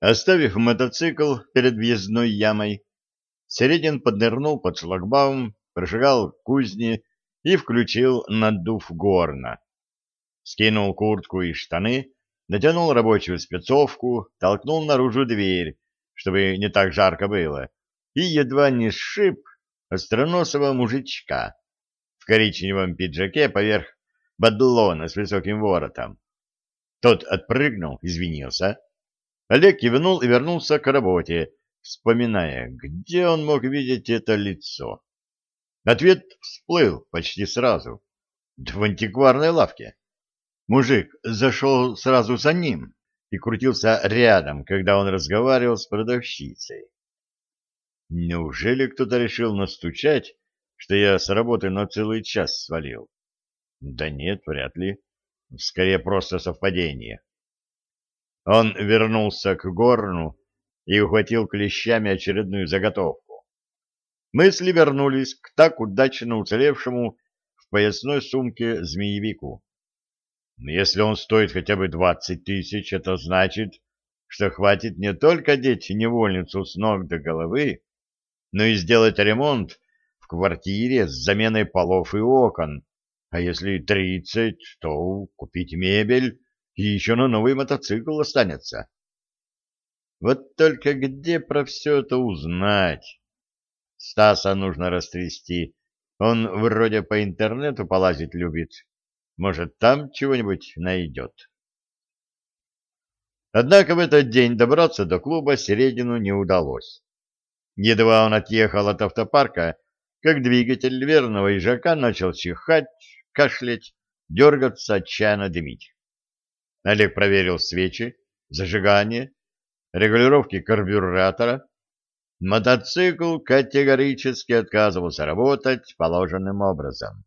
Оставив мотоцикл перед въездной ямой, Середин поднырнул под шлагбаум, прошагал к кузне и включил надув горна. Скинул куртку и штаны, натянул рабочую спецовку, толкнул наружу дверь, чтобы не так жарко было, и едва не сшиб остроносого мужичка в коричневом пиджаке поверх бадлона с высоким воротом. Тот отпрыгнул, извинился, Олег кивнул и вернулся к работе, вспоминая, где он мог видеть это лицо. Ответ всплыл почти сразу. В антикварной лавке. Мужик зашел сразу за ним и крутился рядом, когда он разговаривал с продавщицей. Неужели кто-то решил настучать, что я с работы на целый час свалил? Да нет, вряд ли. Скорее, просто совпадение. Он вернулся к горну и ухватил клещами очередную заготовку. Мысли вернулись к так удачно уцелевшему в поясной сумке змеевику. Если он стоит хотя бы двадцать тысяч, это значит, что хватит не только одеть невольницу с ног до головы, но и сделать ремонт в квартире с заменой полов и окон, а если тридцать, то купить мебель и еще на новый мотоцикл останется. Вот только где про все это узнать? Стаса нужно растрясти. Он вроде по интернету полазить любит. Может, там чего-нибудь найдет. Однако в этот день добраться до клуба Середину не удалось. Едва он отъехал от автопарка, как двигатель верного ежака начал чихать, кашлять, дергаться, отчаянно дымить. Олег проверил свечи, зажигание, регулировки карбюратора. Мотоцикл категорически отказывался работать положенным образом.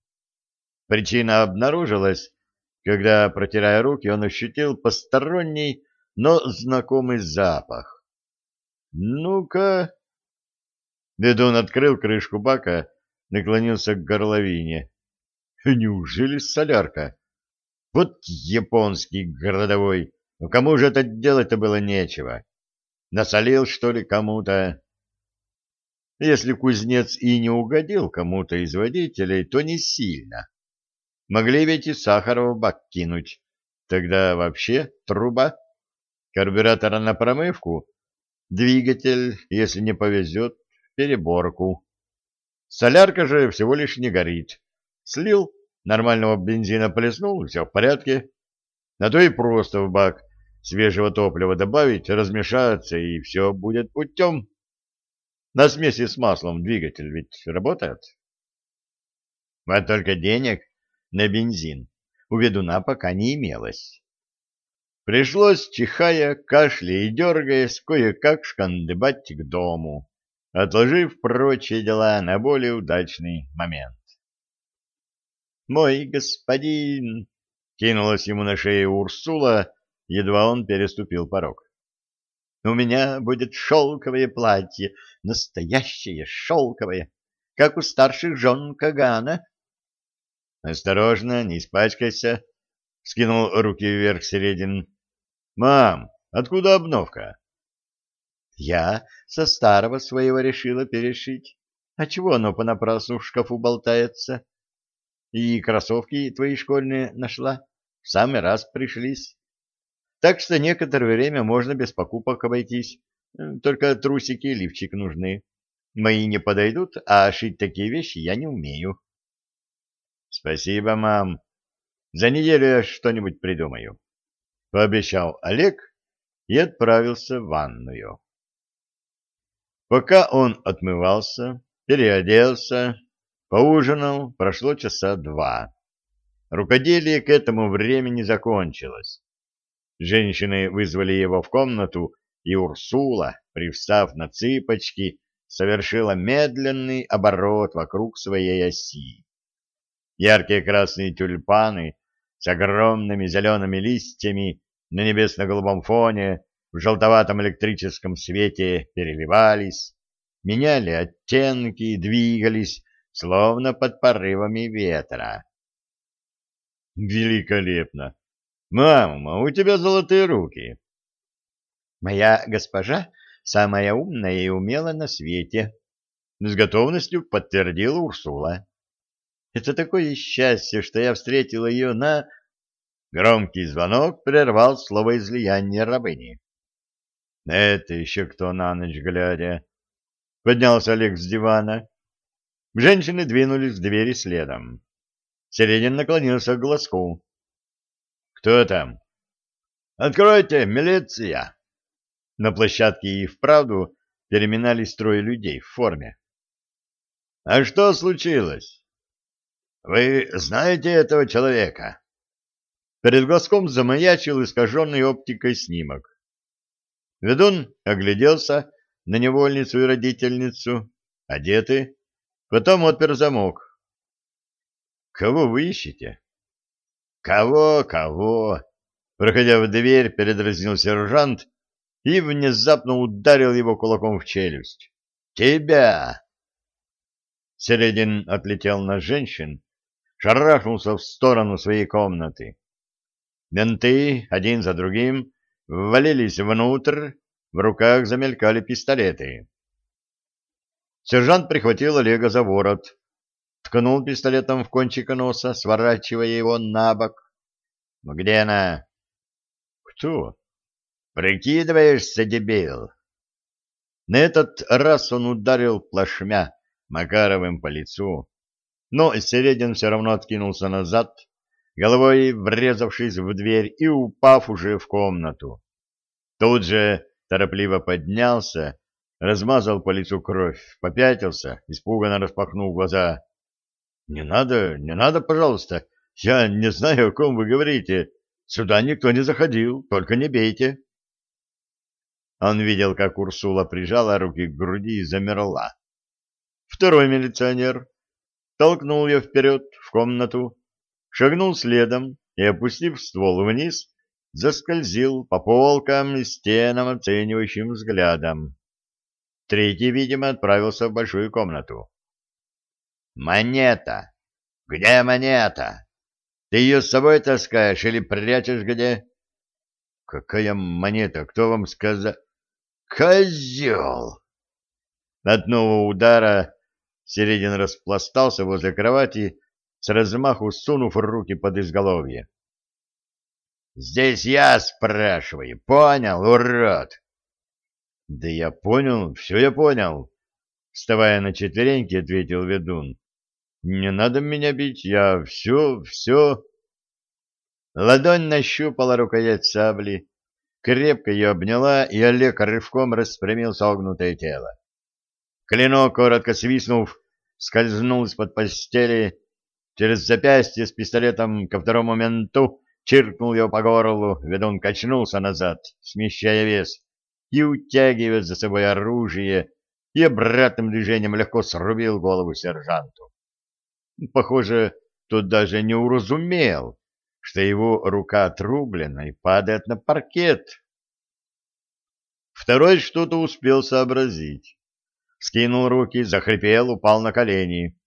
Причина обнаружилась, когда, протирая руки, он ощутил посторонний, но знакомый запах. «Ну-ка...» Ведун открыл крышку бака, наклонился к горловине. «Неужели солярка?» Вот японский городовой. Ну, кому же это делать-то было нечего? Насолил, что ли, кому-то? Если кузнец и не угодил кому-то из водителей, то не сильно. Могли ведь и сахара в бак кинуть. Тогда вообще труба. Карбюратора на промывку. Двигатель, если не повезет, переборку. Солярка же всего лишь не горит. Слил Нормального бензина плеснул, все в порядке. На то и просто в бак свежего топлива добавить, размешаться, и все будет путем. На смеси с маслом двигатель ведь работает. Вот только денег на бензин у ведуна пока не имелось. Пришлось, чихая, кашляя и дергаясь, кое-как шкандыбать к дому, отложив прочие дела на более удачный момент мой господин!» — кинулась ему на шею Урсула, едва он переступил порог. «У меня будет шелковое платье, настоящее шелковое, как у старших жен Кагана». «Осторожно, не испачкайся!» — скинул руки вверх Середин. «Мам, откуда обновка?» «Я со старого своего решила перешить. А чего оно понапрасну в шкафу болтается?» И кроссовки твои школьные нашла. В самый раз пришлись. Так что некоторое время можно без покупок обойтись. Только трусики и лифчик нужны. Мои не подойдут, а шить такие вещи я не умею. Спасибо, мам. За неделю я что-нибудь придумаю. Пообещал Олег и отправился в ванную. Пока он отмывался, переоделся, Поужинал, прошло часа два. Рукоделие к этому времени закончилось. Женщины вызвали его в комнату, и Урсула, привстав на цыпочки, совершила медленный оборот вокруг своей оси. Яркие красные тюльпаны с огромными зелеными листьями на небесно-голубом фоне в желтоватом электрическом свете переливались, меняли оттенки и двигались словно под порывами ветра. Великолепно! Мама, у тебя золотые руки. Моя госпожа самая умная и умела на свете, с готовностью подтвердила Урсула. Это такое счастье, что я встретила ее на... Громкий звонок прервал словоизлияние рабыни. Это еще кто на ночь глядя? Поднялся Олег с дивана. Женщины двинулись к двери следом. Середин наклонился к глазку. «Кто там?» «Откройте, милиция!» На площадке и вправду переминались трое людей в форме. «А что случилось?» «Вы знаете этого человека?» Перед глазком замаячил искаженный оптикой снимок. Ведун огляделся на невольницу и родительницу, одеты, потом отпер замок. «Кого вы ищете?» «Кого, кого?» Проходя в дверь, передразнил сержант и внезапно ударил его кулаком в челюсть. «Тебя!» Середин отлетел на женщин, шарахнулся в сторону своей комнаты. Менты, один за другим, ввалились внутрь, в руках замелькали пистолеты. Сержант прихватил Олега за ворот, ткнул пистолетом в кончик носа, сворачивая его на бок. «Ну, «Где она?» «Кто?» «Прикидываешься, дебил!» На этот раз он ударил плашмя Макаровым по лицу, но Середин все равно откинулся назад, головой врезавшись в дверь и упав уже в комнату. Тут же торопливо поднялся, размазал по лицу кровь, попятился, испуганно распахнул глаза. — Не надо, не надо, пожалуйста, я не знаю, о ком вы говорите. Сюда никто не заходил, только не бейте. Он видел, как Урсула прижала руки к груди и замерла. Второй милиционер толкнул ее вперед в комнату, шагнул следом и, опустив ствол вниз, заскользил по полкам и стенам оценивающим взглядом. Третий, видимо, отправился в большую комнату. «Монета! Где монета? Ты ее с собой таскаешь или прячешь где?» «Какая монета? Кто вам сказал?» «Козел!» От нового удара Середин распластался возле кровати, с размаху сунув руки под изголовье. Здесь я спрашиваю, понял, урод? Да я понял, все я понял. Вставая на четвереньки, ответил ведун. Не надо меня бить, я все, все. Ладонь нащупала рукоять сабли, крепко ее обняла, и Олег рывком распрямил согнутое тело. Клинок, коротко свистнув, скользнул из-под постели через запястье с пистолетом ко второму менту, чиркнул его по горлу, ведун качнулся назад, смещая вес, и, утягивая за собой оружие, и обратным движением легко срубил голову сержанту. Похоже, тот даже не уразумел, что его рука отрублена и падает на паркет. Второй что-то успел сообразить. Скинул руки, захрипел, упал на колени.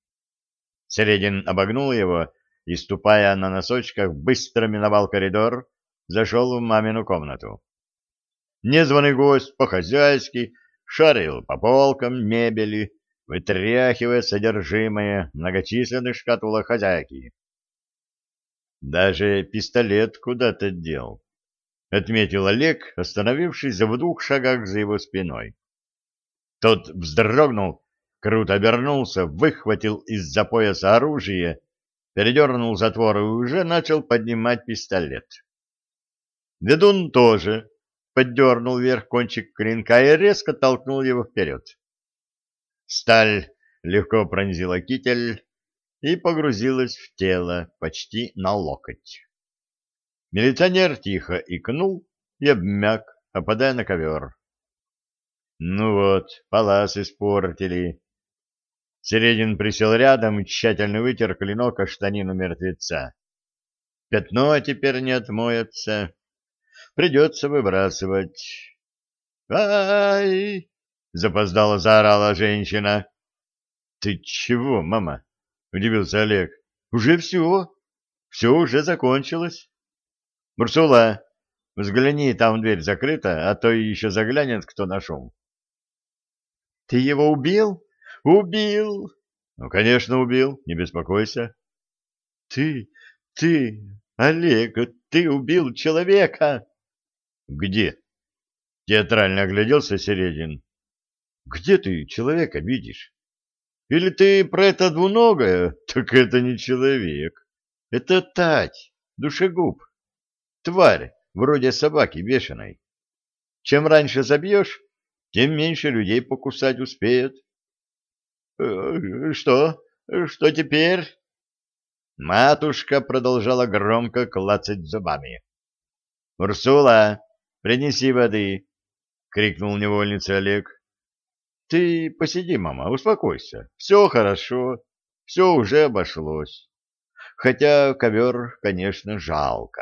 Середин обогнул его и, ступая на носочках, быстро миновал коридор, зашел в мамину комнату. Незваный гость по-хозяйски шарил по полкам мебели, вытряхивая содержимое многочисленных шкатулок хозяйки. Даже пистолет куда-то дел, — отметил Олег, остановившись в двух шагах за его спиной. Тот вздрогнул, круто обернулся, выхватил из-за пояса оружие передернул затвор и уже начал поднимать пистолет. Ведун тоже поддернул вверх кончик клинка и резко толкнул его вперед. Сталь легко пронзила китель и погрузилась в тело почти на локоть. Милиционер тихо икнул и обмяк, опадая на ковер. Ну вот, палас испортили, Середин присел рядом и тщательно вытер клинок о штанину мертвеца. Пятно теперь не отмоется. Придется выбрасывать. «Ай!» — запоздало заорала женщина. «Ты чего, мама?» — удивился Олег. «Уже все. Все уже закончилось. Бурсула, Взгляни, там дверь закрыта, а то еще заглянет кто на шум. — Ты его убил? — Убил! — Ну, конечно, убил, не беспокойся. — Ты, ты, Олег, ты убил человека! — Где? — театрально огляделся Середин. — Где ты человека видишь? Или ты про это двуногое? Так это не человек. Это тать, душегуб. Тварь, вроде собаки бешеной. Чем раньше забьешь, тем меньше людей покусать успеет. Э, — Что? Что теперь? Матушка продолжала громко клацать зубами. — Урсула, принеси воды! — крикнул невольнице Олег. — Ты посиди, мама, успокойся. Все хорошо, все уже обошлось. Хотя ковер, конечно, жалко.